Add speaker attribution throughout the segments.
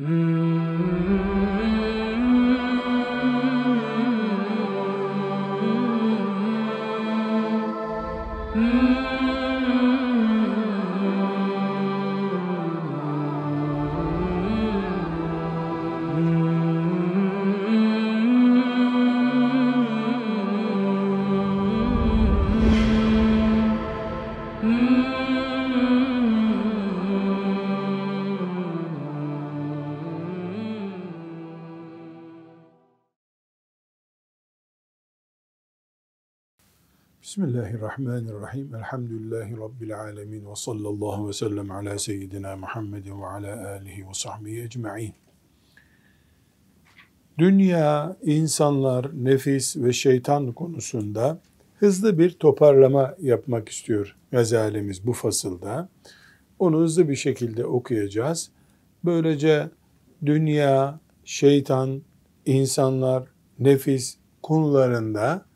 Speaker 1: Mm-hmm. Bismillahirrahmanirrahim. Elhamdülillahi Rabbil alemin. Ve sallallahu ve sellem ala seyyidina Muhammedin ve ala alihi ve sahbihi ecma'in. Dünya, insanlar, nefis ve şeytan konusunda hızlı bir toparlama yapmak istiyor Gazalimiz bu fasılda. Onu hızlı bir şekilde okuyacağız. Böylece dünya, şeytan, insanlar, nefis konularında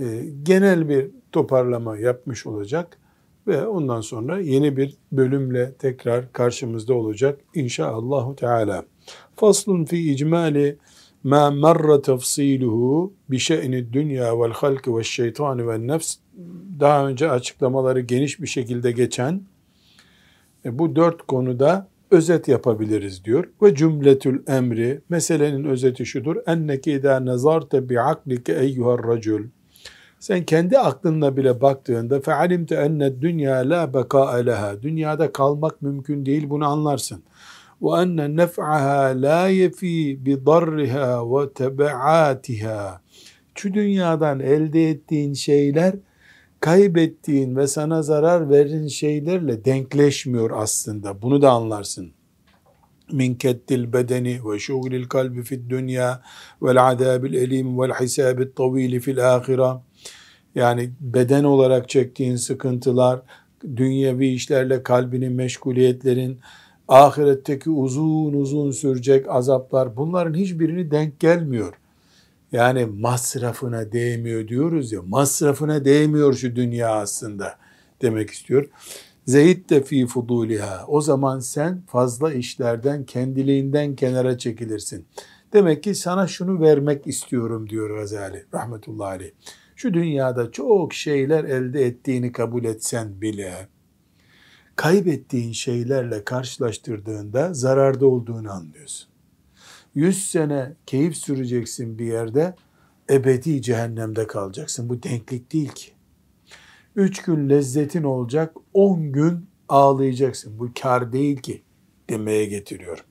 Speaker 1: e, genel bir toparlama yapmış olacak ve ondan sonra yeni bir bölümle tekrar karşımızda olacak inşaallahu teala. Faslun fi icmali ma marra tafsiluhu bi şe'ni dünya vel halki ve şeytani ve nefs daha önce açıklamaları geniş bir şekilde geçen e, bu dört konuda özet yapabiliriz diyor. Ve cümletül emri meselenin özeti şudur. Enneki idâ nazarte bi aklike eyyuhar racul sen kendi aklınla bile baktığında fealimte enne dünya la beka leha. Dünyada kalmak mümkün değil bunu anlarsın. La yefi bi darriha ve tebeatiha. Şu dünyadan elde ettiğin şeyler kaybettiğin ve sana zarar veren şeylerle denkleşmiyor aslında. Bunu da anlarsın. Min kettil bedeni ve şuglil kalbi fid dünya vel adabil elim vel hisabit tavili fil ahira. Yani beden olarak çektiğin sıkıntılar, dünyevi işlerle kalbinin meşguliyetlerin, ahiretteki uzun uzun sürecek azaplar bunların hiçbirini denk gelmiyor. Yani masrafına değmiyor diyoruz ya, masrafına değmiyor şu dünya aslında demek istiyor. Zehid de fi fuduliha. O zaman sen fazla işlerden kendiliğinden kenara çekilirsin. Demek ki sana şunu vermek istiyorum diyor Gazali rahmetullahi aleyh şu dünyada çok şeyler elde ettiğini kabul etsen bile kaybettiğin şeylerle karşılaştırdığında zararda olduğunu anlıyorsun. Yüz sene keyif süreceksin bir yerde ebedi cehennemde kalacaksın. Bu denklik değil ki. Üç gün lezzetin olacak, on gün ağlayacaksın. Bu kar değil ki demeye getiriyorum.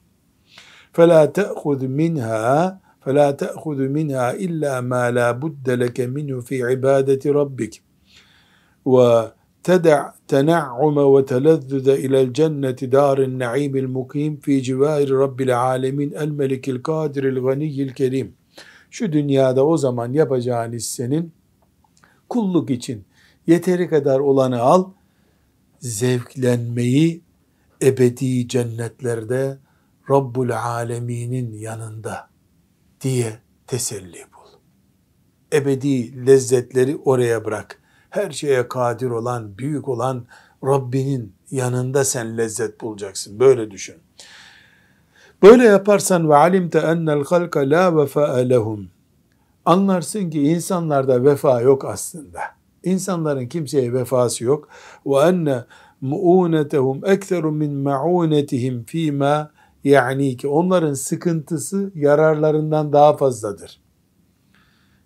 Speaker 1: فَلَا تَأْخُذْ مِنْهَا فَلَا تَأْخُذُ مِنْهَا إِلَّا مَا لَا بُدَّ لَكَ مِنْهُ فِي عِبَادَةِ رَبِّكِ وتدع تنعم وتلذذ إلى الجنة دار النعيم المقيم في جوار رب العالمين الملك القادر الغني الكريم Şu dünyada o zaman yapacağın hissenin kulluk için yeteri kadar olanı al, zevklenmeyi ebedi cennetlerde Rabbul Alemin'in yanında diye teselli bul. Ebedi lezzetleri oraya bırak. Her şeye kadir olan, büyük olan Rabbinin yanında sen lezzet bulacaksın. Böyle düşün. Böyle yaparsan ve alimte ennel halka la vefa lehum. Anlarsın ki insanlarda vefa yok aslında. İnsanların kimseye vefası yok. Ve enne mu'unetehum ekseru min ma'unetihim fîmâ yani ki onların sıkıntısı yararlarından daha fazladır.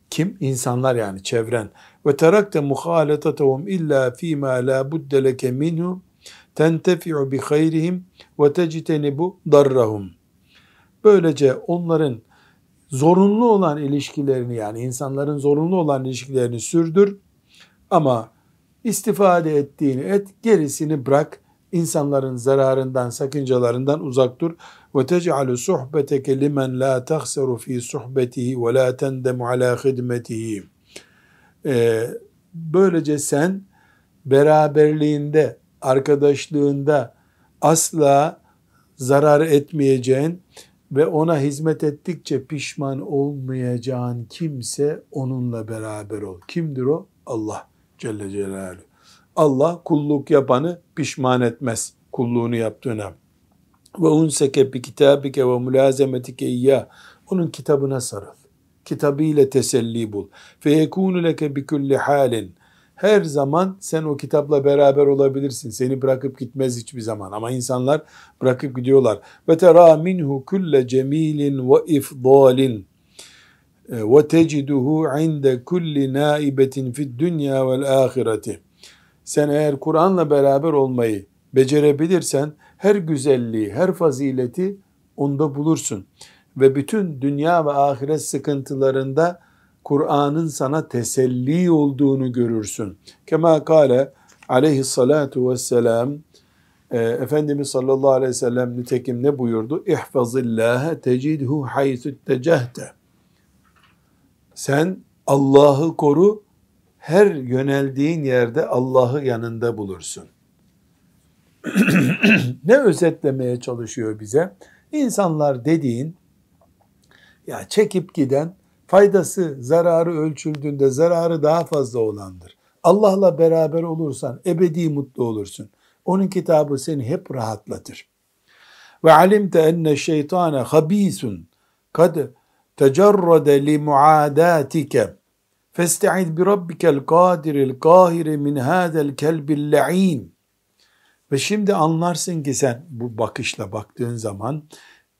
Speaker 1: Kim? İnsanlar yani çevren. Ve terakte muhaletatahum illa fîmâ lâ budde leke minhu tentefi'u bi hayrihim ve tectenibu darrahum. Böylece onların zorunlu olan ilişkilerini yani insanların zorunlu olan ilişkilerini sürdür ama istifade ettiğini et gerisini bırak insanların zararından, sakıncalarından uzak dur. Ve tec'alu suhbeteke limen la tahseru fi suhbetihi ve la tendemu ala hidmetihi. Böylece sen beraberliğinde, arkadaşlığında asla zarar etmeyeceğin ve ona hizmet ettikçe pişman olmayacağın kimse onunla beraber ol. Kimdir o? Allah Celle Celaluhu. Allah kulluk yapanı pişman etmez kulluğunu yaptığına. Ve unseke bi kitabike ve mulazemetike iyyah. Onun kitabına sarıl. Kitabıyla teselli bul. Fe yekunu leke bi kulli halin. Her zaman sen o kitapla beraber olabilirsin. Seni bırakıp gitmez hiçbir zaman. Ama insanlar bırakıp gidiyorlar. Ve tera minhu kulle cemilin ve ifdalin ve teciduhu inde kulli naibetin fid dünya vel ahireti. Sen eğer Kur'an'la beraber olmayı becerebilirsen her güzelliği, her fazileti onda bulursun. Ve bütün dünya ve ahiret sıkıntılarında Kur'an'ın sana teselli olduğunu görürsün. Kema kale aleyhissalatu vesselam e, Efendimiz sallallahu aleyhi ve sellem nitekim ne buyurdu? İhfazillâhe tecidhu haythu tecehte. Sen Allah'ı koru, her yöneldiğin yerde Allah'ı yanında bulursun. Ne özetlemeye çalışıyor bize? İnsanlar dediğin ya çekip giden faydası zararı ölçüldüğünde zararı daha fazla olandır. Allah'la beraber olursan ebedi mutlu olursun. Onun kitabı seni hep rahatlatır. Ve alimte enne şeytane habisun kad tecerrade li muadatike festa'id bi rabbikel kadiril kahiri min hadel kelbil la'in ve şimdi anlarsın ki sen bu bakışla baktığın zaman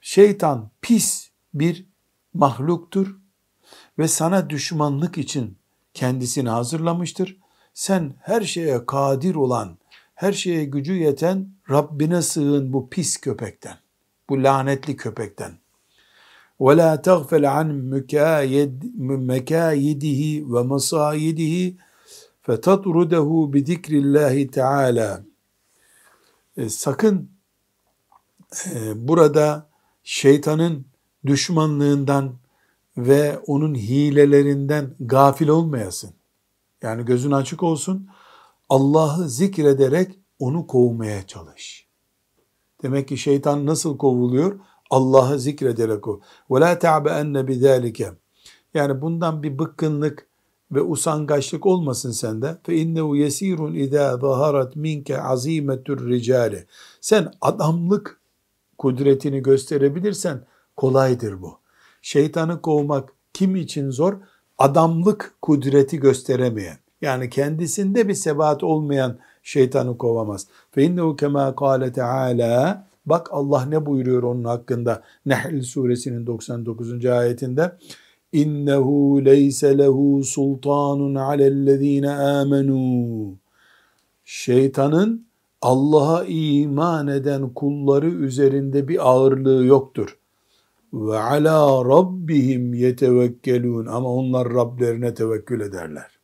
Speaker 1: şeytan pis bir mahluktur ve sana düşmanlık için kendisini hazırlamıştır. Sen her şeye kadir olan, her şeye gücü yeten Rabbine sığın bu pis köpekten, bu lanetli köpekten. وَلَا تَغْفَلْ عَنْ مَكَايِدِهِ وَمَصَايِدِهِ فَتَطْرُدَهُ بِذِكْرِ اللّٰهِ تَعَالَى e, sakın e, burada şeytanın düşmanlığından ve onun hilelerinden gafil olmayasın. Yani gözün açık olsun. Allah'ı zikrederek onu kovmaya çalış. Demek ki şeytan nasıl kovuluyor? Allah'ı zikrederek o. وَلَا تَعْبَأَنَّ بِذَٰلِكَ Yani bundan bir bıkkınlık ve usangaçlık olmasın sende. Fe innehu yesirun izâ zaharat minke azimetur ricali. Sen adamlık kudretini gösterebilirsen kolaydır bu. Şeytanı kovmak kim için zor? Adamlık kudreti gösteremeyen. Yani kendisinde bir sebat olmayan şeytanı kovamaz. Fe innehu kema kâle teâlâ Bak Allah ne buyuruyor onun hakkında Nehl suresinin 99. ayetinde innehu leyse lehu sultanun alellezine amenu. Şeytanın Allah'a iman eden kulları üzerinde bir ağırlığı yoktur. Ve ala rabbihim yetevekkelun ama onlar Rablerine tevekkül ederler.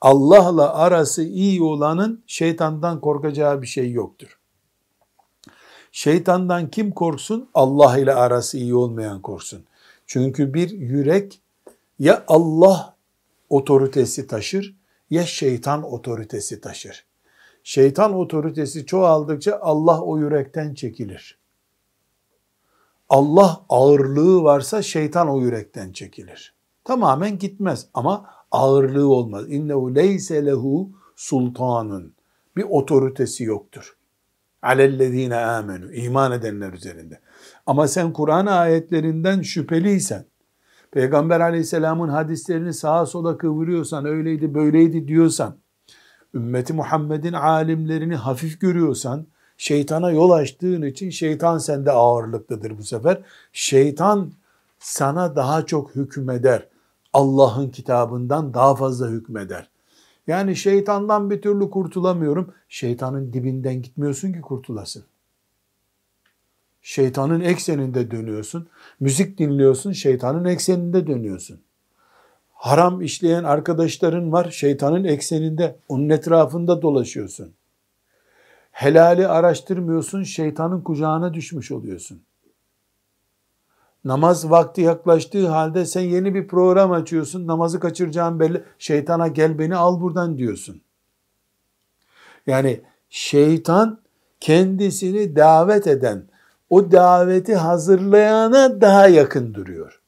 Speaker 1: Allah'la arası iyi olanın şeytandan korkacağı bir şey yoktur. Şeytandan kim korksun? Allah ile arası iyi olmayan korksun. Çünkü bir yürek ya Allah otoritesi taşır ya şeytan otoritesi taşır. Şeytan otoritesi çoğaldıkça Allah o yürekten çekilir. Allah ağırlığı varsa şeytan o yürekten çekilir. Tamamen gitmez ama ağırlığı olmaz. İnnehu leyse lehu sultanun. Bir otoritesi yoktur. Alellezine amenu. iman edenler üzerinde. Ama sen Kur'an ayetlerinden şüpheliysen, Peygamber aleyhisselamın hadislerini sağa sola kıvırıyorsan, öyleydi böyleydi diyorsan, ümmeti Muhammed'in alimlerini hafif görüyorsan, şeytana yol açtığın için şeytan sende ağırlıklıdır bu sefer. Şeytan sana daha çok hükmeder. Allah'ın kitabından daha fazla hükmeder. Yani şeytandan bir türlü kurtulamıyorum. Şeytanın dibinden gitmiyorsun ki kurtulasın. Şeytanın ekseninde dönüyorsun. Müzik dinliyorsun, şeytanın ekseninde dönüyorsun. Haram işleyen arkadaşların var, şeytanın ekseninde, onun etrafında dolaşıyorsun. Helali araştırmıyorsun, şeytanın kucağına düşmüş oluyorsun. Namaz vakti yaklaştığı halde sen yeni bir program açıyorsun, namazı kaçıracağın belli. Şeytana gel beni al buradan diyorsun. Yani şeytan kendisini davet eden, o daveti hazırlayana daha yakın duruyor.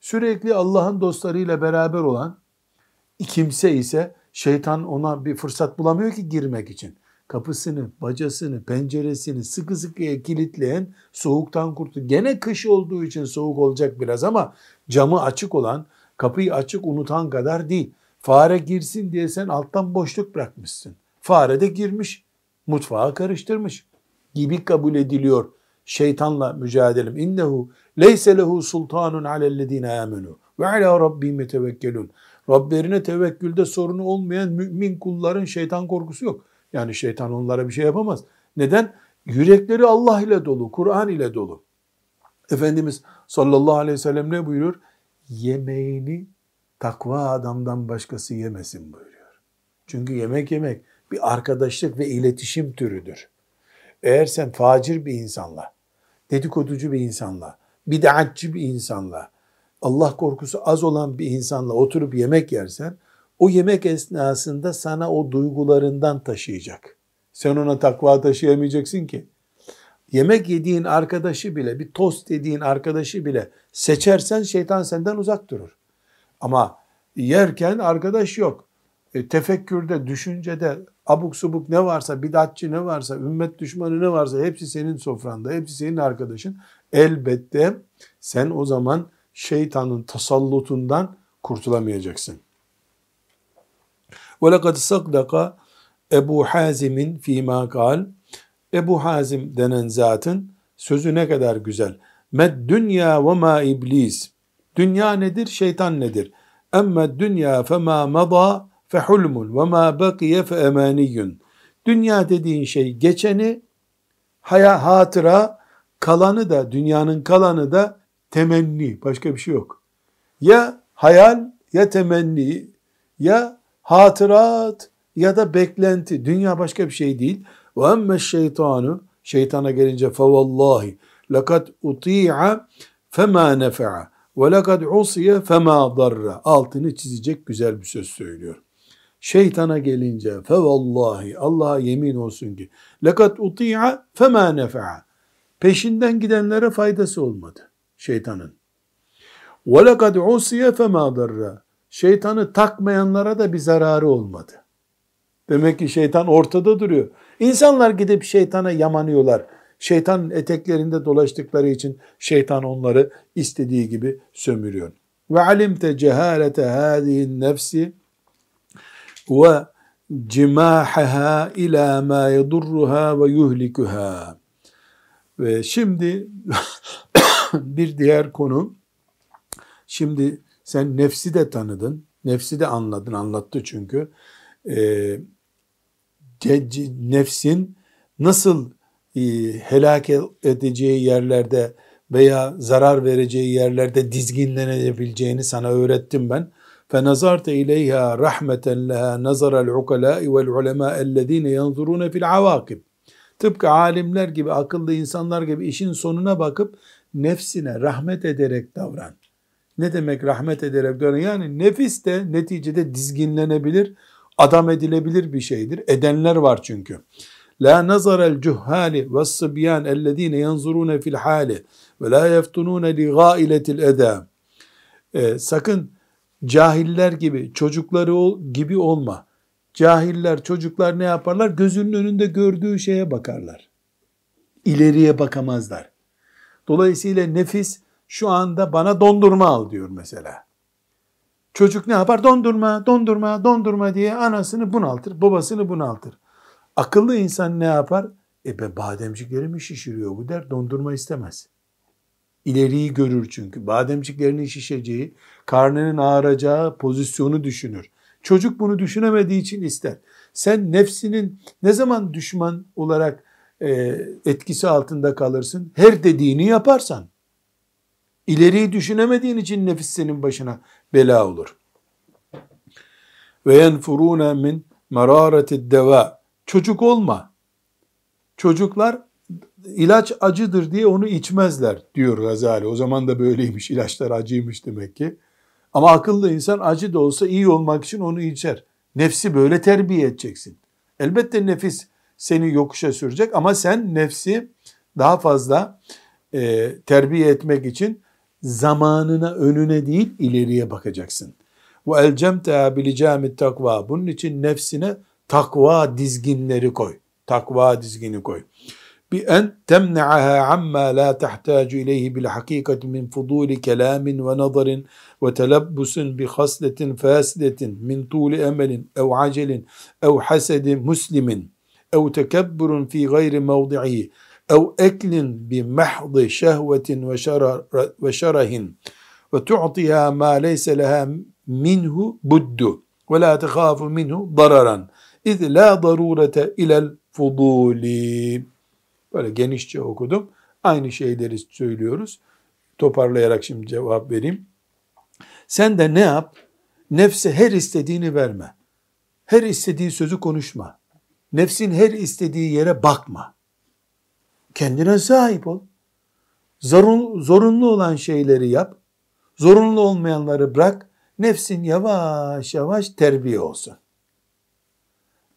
Speaker 1: Sürekli Allah'ın dostlarıyla beraber olan kimse ise şeytan ona bir fırsat bulamıyor ki girmek için. Kapısını, bacasını, penceresini sıkı sıkıya kilitleyen soğuktan kurtul. Gene kış olduğu için soğuk olacak biraz ama camı açık olan, kapıyı açık unutan kadar değil. Fare girsin diye sen alttan boşluk bırakmışsın. Fare de girmiş, mutfağa karıştırmış gibi kabul ediliyor şeytanla mücadele. İnnehu leyse lehu sultanun alellezine amenu ve ala rabbihim yetevekkelun. Rablerine tevekkülde sorunu olmayan mümin kulların şeytan korkusu yok. Yani şeytan onlara bir şey yapamaz. Neden? Yürekleri Allah ile dolu, Kur'an ile dolu. Efendimiz sallallahu aleyhi ve sellem ne buyuruyor? Yemeğini takva adamdan başkası yemesin buyuruyor. Çünkü yemek yemek bir arkadaşlık ve iletişim türüdür. Eğer sen facir bir insanla, dedikoducu bir insanla, bid'atçı bir insanla, Allah korkusu az olan bir insanla oturup yemek yersen, o yemek esnasında sana o duygularından taşıyacak. Sen ona takva taşıyamayacaksın ki. Yemek yediğin arkadaşı bile, bir tost yediğin arkadaşı bile seçersen şeytan senden uzak durur. Ama yerken arkadaş yok. E, tefekkürde, düşüncede abuk subuk ne varsa, bidatçı ne varsa, ümmet düşmanı ne varsa hepsi senin sofranda, hepsi senin arkadaşın. Elbette sen o zaman şeytanın tasallutundan kurtulamayacaksın. Ve lekad saddaka Ebu Hazim'in fîmâ kal. Ebu Hazim denen zatın sözü ne kadar güzel. Med dünya ve ma iblis. Dünya nedir? Şeytan nedir? Emme dünya fe ma mada fe hulmun ve ma bakiye fe emaniyyun. Dünya dediğin şey geçeni haya hatıra kalanı da dünyanın kalanı da temenni başka bir şey yok. Ya hayal ya temenni ya hatırat, ya da beklenti. Dünya başka bir şey değil. Ve emme şeytanu, şeytana gelince fe vallahi lekad uti'a fema nefa'a ve lekad usiye fema darra. Altını çizecek güzel bir söz söylüyor. Şeytana gelince fe vallahi Allah'a yemin olsun ki lekat uti'a fema nefa'a. Peşinden gidenlere faydası olmadı şeytanın. Ve lekad usiye fema darra. Şeytanı takmayanlara da bir zararı olmadı. Demek ki şeytan ortada duruyor. İnsanlar gidip şeytana yamanıyorlar. Şeytanın eteklerinde dolaştıkları için şeytan onları istediği gibi sömürüyor. Ve alimte cehalete hadihin nefsi ve cimahaha ila ma yedurruha ve yuhlikuha. Ve şimdi bir diğer konu şimdi sen nefsi de tanıdın, nefsi de anladın, anlattı çünkü. Ee, nefsin nasıl e, helak edeceği yerlerde veya zarar vereceği yerlerde dizginlenebileceğini sana öğrettim ben. فَنَظَرْتَ اِلَيْهَا رَحْمَةً لَهَا نَظَرَ الْعُقَلَاءِ وَالْعُلَمَاءِ الَّذ۪ينَ يَنْظُرُونَ فِي الْعَوَاقِبِ Tıpkı alimler gibi, akıllı insanlar gibi işin sonuna bakıp nefsine rahmet ederek davran. Ne demek rahmet ederek davran? Yani nefis de neticede dizginlenebilir, adam edilebilir bir şeydir. Edenler var çünkü. La nazarel cuhali ve sıbyan ellezine yanzurune fil hali ve la yeftunune li gailetil eda. Ee, sakın cahiller gibi, çocukları gibi olma. Cahiller, çocuklar ne yaparlar? Gözünün önünde gördüğü şeye bakarlar. İleriye bakamazlar. Dolayısıyla nefis şu anda bana dondurma al diyor mesela. Çocuk ne yapar? Dondurma, dondurma, dondurma diye anasını bunaltır, babasını bunaltır. Akıllı insan ne yapar? E be bademciklerimi şişiriyor bu der, dondurma istemez. İleriyi görür çünkü. Bademciklerinin şişeceği, karnının ağıracağı pozisyonu düşünür. Çocuk bunu düşünemediği için ister. Sen nefsinin ne zaman düşman olarak e, etkisi altında kalırsın? Her dediğini yaparsan. İleriyi düşünemediğin için nefis senin başına bela olur. Ve yenfurune min mararetid deva. Çocuk olma. Çocuklar ilaç acıdır diye onu içmezler diyor Gazali. O zaman da böyleymiş. ilaçlar acıymış demek ki. Ama akıllı insan acı da olsa iyi olmak için onu içer. Nefsi böyle terbiye edeceksin. Elbette nefis seni yokuşa sürecek ama sen nefsi daha fazla e, terbiye etmek için zamanına önüne değil ileriye bakacaksın. Bu el cemte bilicamit takva. Bunun için nefsine takva dizginleri koy. Takva dizgini koy. Bi en temne'aha amma la tahtacu ileyhi bil hakikati min fuduli kelamin ve nazarin ve telabbusin bi hasletin fasidetin min tuli emelin ev acelin ev hasedi muslimin ev tekebburun fi gayri mevdi'i ev eklin bi mahdi şehvetin ve şerahin ve tu'tiha ma leyse leha minhu buddu ve la tekhafu minhu dararan. İz la darurete ilel fuduli. Böyle genişçe okudum. Aynı şeyleri söylüyoruz. Toparlayarak şimdi cevap vereyim. Sen de ne yap? Nefse her istediğini verme. Her istediği sözü konuşma. Nefsin her istediği yere bakma kendine sahip ol Zorun, zorunlu olan şeyleri yap zorunlu olmayanları bırak nefsin yavaş yavaş terbiye olsun.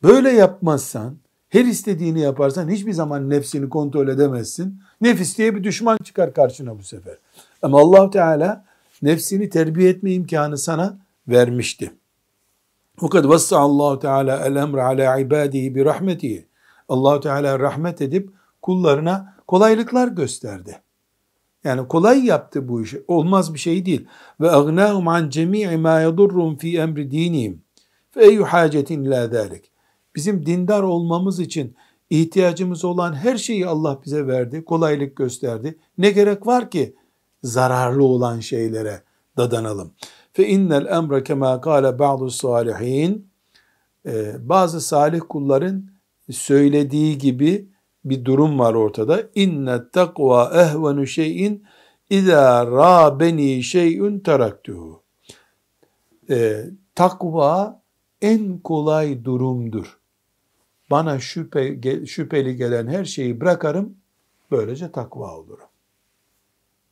Speaker 1: Böyle yapmazsan, her istediğini yaparsan hiçbir zaman nefsini kontrol edemezsin. Nefis diye bir düşman çıkar karşına bu sefer. Ama allah Teala nefsini terbiye etme imkanı sana vermişti. Fakat vassa Allah Teala el emr ala ibadihi bi rahmetihi. Allah Teala rahmet edip kullarına kolaylıklar gösterdi. Yani kolay yaptı bu işi. Olmaz bir şey değil. Ve agnahum an cemii ma yadurrum fi emri dinihim. Fe eyyü hacetin. Bizim dindar olmamız için ihtiyacımız olan her şeyi Allah bize verdi. Kolaylık gösterdi. Ne gerek var ki zararlı olan şeylere dadanalım. Fe innel emre kema kâle ba'du salihin. Ee, bazı salih kulların söylediği gibi bir durum var ortada. İnne takva ehvenu şeyin İzâ râbeni şey'ün teraktuhu. Ee, takva en kolay durumdur. Bana şüphe, şüpheli gelen her şeyi bırakarım, böylece takva olurum.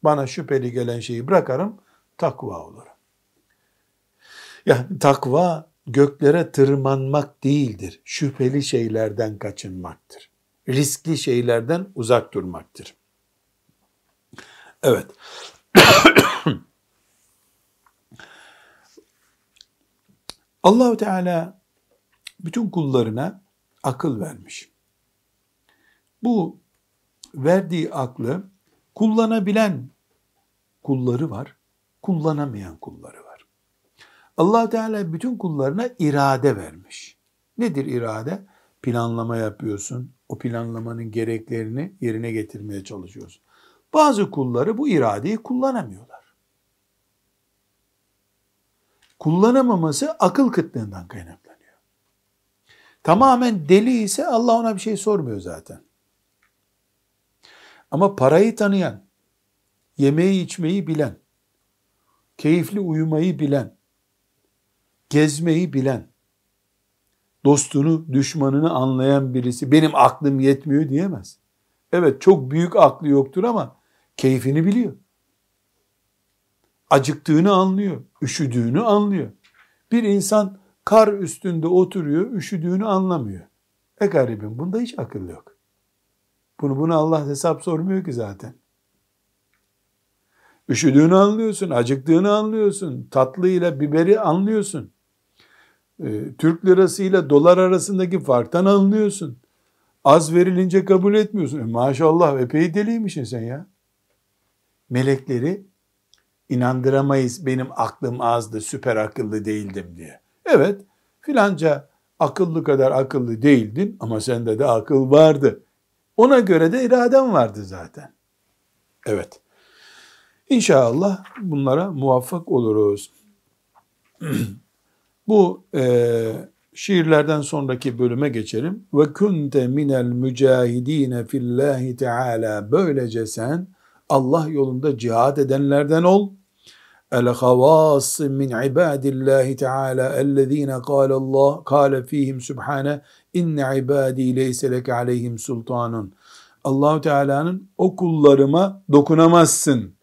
Speaker 1: Bana şüpheli gelen şeyi bırakarım, takva olurum. Yani takva göklere tırmanmak değildir. Şüpheli şeylerden kaçınmaktır riskli şeylerden uzak durmaktır. Evet. Allahu Teala bütün kullarına akıl vermiş. Bu verdiği aklı kullanabilen kulları var, kullanamayan kulları var. Allah Teala bütün kullarına irade vermiş. Nedir irade? Planlama yapıyorsun, o planlamanın gereklerini yerine getirmeye çalışıyoruz. Bazı kulları bu iradeyi kullanamıyorlar. Kullanamaması akıl kıtlığından kaynaklanıyor. Tamamen deli ise Allah ona bir şey sormuyor zaten. Ama parayı tanıyan, yemeği içmeyi bilen, keyifli uyumayı bilen, gezmeyi bilen, dostunu, düşmanını anlayan birisi benim aklım yetmiyor diyemez. Evet çok büyük aklı yoktur ama keyfini biliyor. Acıktığını anlıyor, üşüdüğünü anlıyor. Bir insan kar üstünde oturuyor, üşüdüğünü anlamıyor. E garibim bunda hiç akıl yok. Bunu buna Allah hesap sormuyor ki zaten. Üşüdüğünü anlıyorsun, acıktığını anlıyorsun, tatlıyla biberi anlıyorsun e, Türk lirası ile dolar arasındaki farktan anlıyorsun. Az verilince kabul etmiyorsun. E, maşallah epey deliymişsin sen ya. Melekleri inandıramayız benim aklım azdı, süper akıllı değildim diye. Evet filanca akıllı kadar akıllı değildin ama sende de akıl vardı. Ona göre de iraden vardı zaten. Evet. İnşallah bunlara muvaffak oluruz. Bu e, şiirlerden sonraki bölüme geçelim. Ve kunte minel mücahidine fillahi teala. Böylece sen Allah yolunda cihad edenlerden ol. El havas min ibadillahi teala ellezine kâle Allah kâle fihim subhane inne ibadi leyse aleyhim sultanun. Allahu Teala'nın o kullarıma dokunamazsın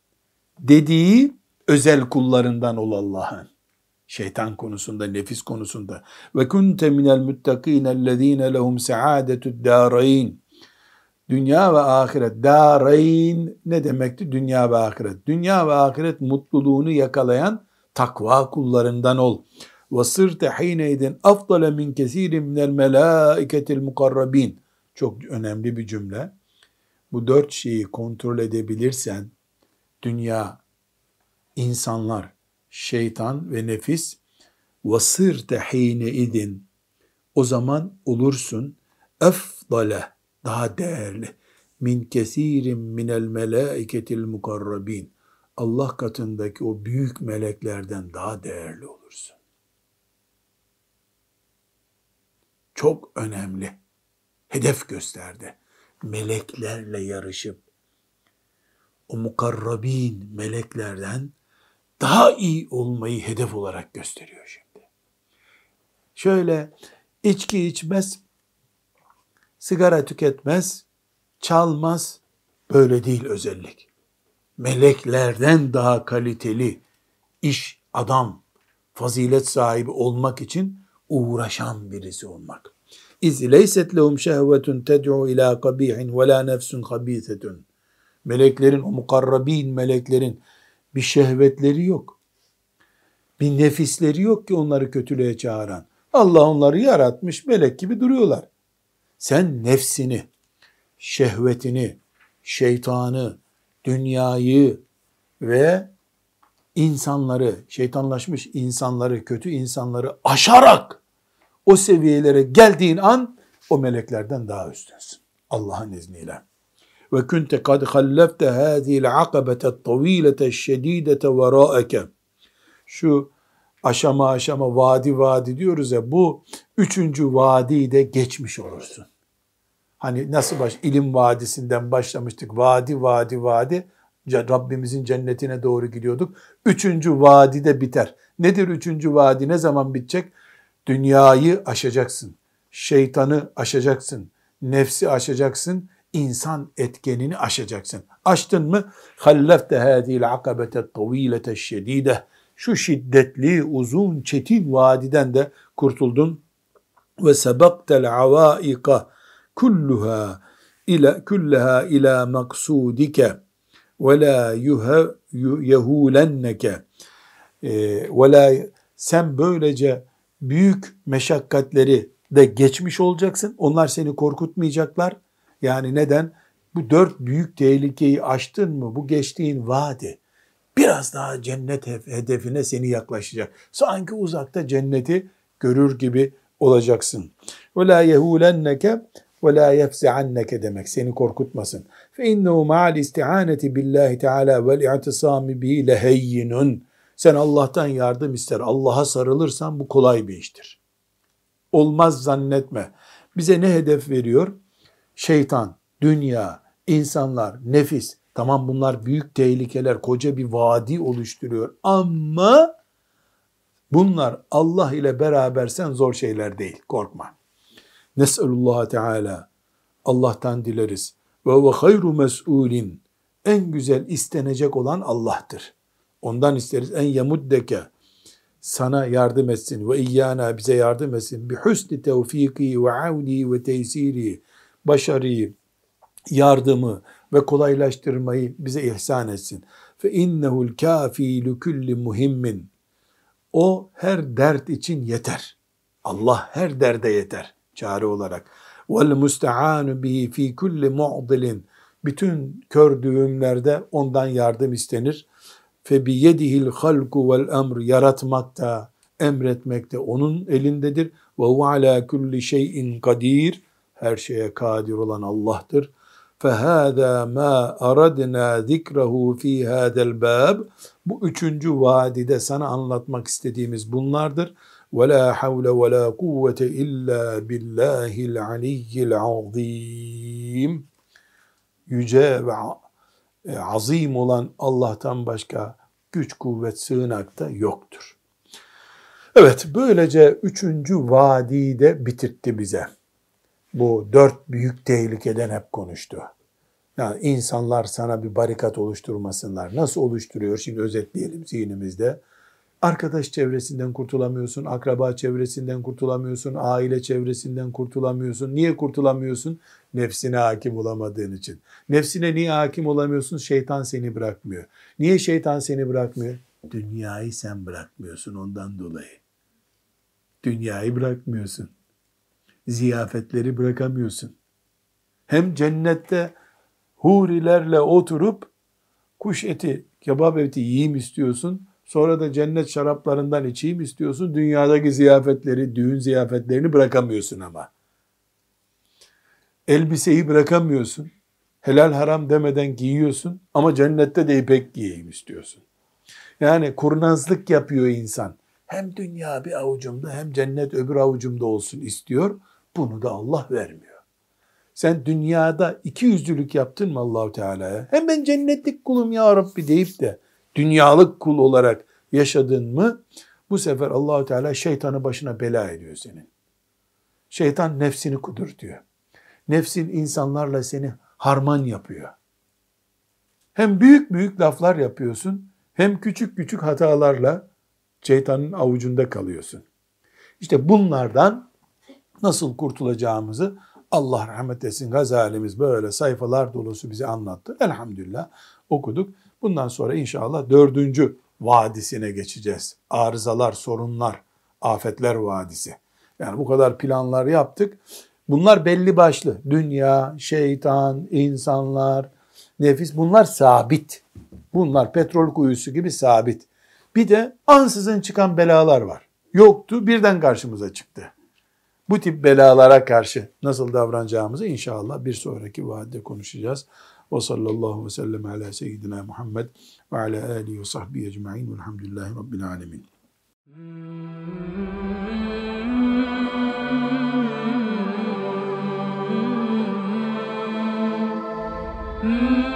Speaker 1: dediği özel kullarından ol Allah'ın. Şeytan konusunda, nefis konusunda. Ve kunte minel muttakine ellezine lehum saadetud darayn. Dünya ve ahiret. Darayn ne demekti? Dünya ve ahiret. Dünya ve ahiret mutluluğunu yakalayan takva kullarından ol. Ve sırte hineydin afdale min kesirin minel melaiketil mukarrabin. çok önemli bir cümle. Bu dört şeyi kontrol edebilirsen dünya, insanlar, şeytan ve nefis vasırte hine idin o zaman olursun efdale daha değerli min kesirin minel melaiketil mukarrabin Allah katındaki o büyük meleklerden daha değerli olursun. Çok önemli. Hedef gösterdi. Meleklerle yarışıp o mukarrabin meleklerden daha iyi olmayı hedef olarak gösteriyor şimdi. Şöyle içki içmez, sigara tüketmez, çalmaz. Böyle değil özellik. Meleklerden daha kaliteli iş, adam, fazilet sahibi olmak için uğraşan birisi olmak. İz leyset lehum şehvetun ted'u ila kabihin ve la nefsun habisetun. Meleklerin, o mukarrabin meleklerin bir şehvetleri yok. Bir nefisleri yok ki onları kötülüğe çağıran. Allah onları yaratmış melek gibi duruyorlar. Sen nefsini, şehvetini, şeytanı, dünyayı ve insanları, şeytanlaşmış insanları, kötü insanları aşarak o seviyelere geldiğin an o meleklerden daha üstünsün. Allah'ın izniyle. Ve kunte kad hallefte hâzîl akabete tavîlete şedîdete verâeke. Şu aşama aşama vadi vadi diyoruz ya bu üçüncü vadiyi de geçmiş olursun. Hani nasıl baş, ilim vadisinden başlamıştık. Vadi, vadi, vadi. Rabbimizin cennetine doğru gidiyorduk. Üçüncü vadi de biter. Nedir üçüncü vadi? Ne zaman bitecek? Dünyayı aşacaksın. Şeytanı aşacaksın. Nefsi aşacaksın. İnsan etkenini aşacaksın. Aştın mı? Hallefte hâzîl akabete tavîlete şedîde. Şu şiddetli, uzun, çetin vadiden de kurtuldun. Ve sebektel avaika kulluha ila kullaha ila maksudike ve la yehulenneke ee, ve la sen böylece büyük meşakkatleri de geçmiş olacaksın. Onlar seni korkutmayacaklar. Yani neden? Bu dört büyük tehlikeyi aştın mı? Bu geçtiğin vadi biraz daha cennet hedefine seni yaklaşacak. Sanki uzakta cenneti görür gibi olacaksın. Yehulenneke ve la yefzi'anneke demek. Seni korkutmasın. Ma'al isti'aneti billahi teala vel i'tisami bihi leheyyinun. Sen Allah'tan yardım ister. Allah'a sarılırsan bu kolay bir iştir. Olmaz zannetme. Bize ne hedef veriyor? Şeytan, dünya, insanlar, nefis. Tamam bunlar büyük tehlikeler, koca bir vadi oluşturuyor. Ama bunlar Allah ile berabersen zor şeyler değil. Korkma. Nes'elullah Teala. Allah'tan dileriz. Ve ve hayru mes'ulin. En güzel istenecek olan Allah'tır. Ondan isteriz. En yemuddeke. Sana yardım etsin ve iyyana bize yardım etsin. Bi husni tevfiki ve avni ve tesiri. Başarıyı, yardımı ve kolaylaştırmayı bize ihsan etsin. Fe innehu'l kafi li kulli muhimmin. O her dert için yeter. Allah her derde yeter çare olarak. Vel musta'anu bihi fi kulli mu'dilin. Bütün kör düğümlerde ondan yardım istenir. Fe bi yedihil halku vel emr yaratmakta, emretmekte onun elindedir. Ve hu ala kulli şeyin kadir Her şeye kadir olan Allah'tır. فَهَذَا مَا أَرَدْنَا ذِكْرَهُ ف۪ي هَذَا الْبَابِ Bu üçüncü vadide sana anlatmak istediğimiz bunlardır. ولا حول ولا قوة إلا بالله العلي العظيم yüce ve e, azim olan Allah'tan başka güç kuvvet sığınakta yoktur. Evet böylece üçüncü vadiyi de bitirtti bize. Bu dört büyük tehlikeden hep konuştu. Yani insanlar sana bir barikat oluşturmasınlar. Nasıl oluşturuyor? Şimdi özetleyelim zihnimizde. Arkadaş çevresinden kurtulamıyorsun, akraba çevresinden kurtulamıyorsun, aile çevresinden kurtulamıyorsun. Niye kurtulamıyorsun? Nefsine hakim olamadığın için. Nefsine niye hakim olamıyorsun? Şeytan seni bırakmıyor. Niye şeytan seni bırakmıyor? Dünyayı sen bırakmıyorsun ondan dolayı. Dünyayı bırakmıyorsun. Ziyafetleri bırakamıyorsun. Hem cennette hurilerle oturup kuş eti, kebap eti yiyeyim istiyorsun. Sonra da cennet şaraplarından içeyim istiyorsun. Dünyadaki ziyafetleri, düğün ziyafetlerini bırakamıyorsun ama. Elbiseyi bırakamıyorsun. Helal haram demeden giyiyorsun ama cennette de ipek giyeyim istiyorsun. Yani kurnazlık yapıyor insan. Hem dünya bir avucumda hem cennet öbür avucumda olsun istiyor. Bunu da Allah vermiyor. Sen dünyada iki yüzlülük yaptın mı Allahu Teala'ya? Hem ben cennetlik kulum ya Rabbi deyip de dünyalık kul olarak yaşadın mı? Bu sefer Allahu Teala şeytanı başına bela ediyor senin. Şeytan nefsini kudur diyor. Nefsin insanlarla seni harman yapıyor. Hem büyük büyük laflar yapıyorsun, hem küçük küçük hatalarla şeytanın avucunda kalıyorsun. İşte bunlardan nasıl kurtulacağımızı Allah rahmet etsin Gazalimiz böyle sayfalar dolusu bize anlattı. Elhamdülillah okuduk. Bundan sonra inşallah dördüncü vadisine geçeceğiz. Arızalar, sorunlar, afetler vadisi. Yani bu kadar planlar yaptık. Bunlar belli başlı. Dünya, şeytan, insanlar, nefis bunlar sabit. Bunlar petrol kuyusu gibi sabit. Bir de ansızın çıkan belalar var. Yoktu birden karşımıza çıktı. Bu tip belalara karşı nasıl davranacağımızı inşallah bir sonraki vaadde konuşacağız. Ve sallallahu ve sellem ala seyyidina Muhammed ve ala alihi ve sahbihi ecma'in velhamdülillahi rabbil alemin. Mm-hmm.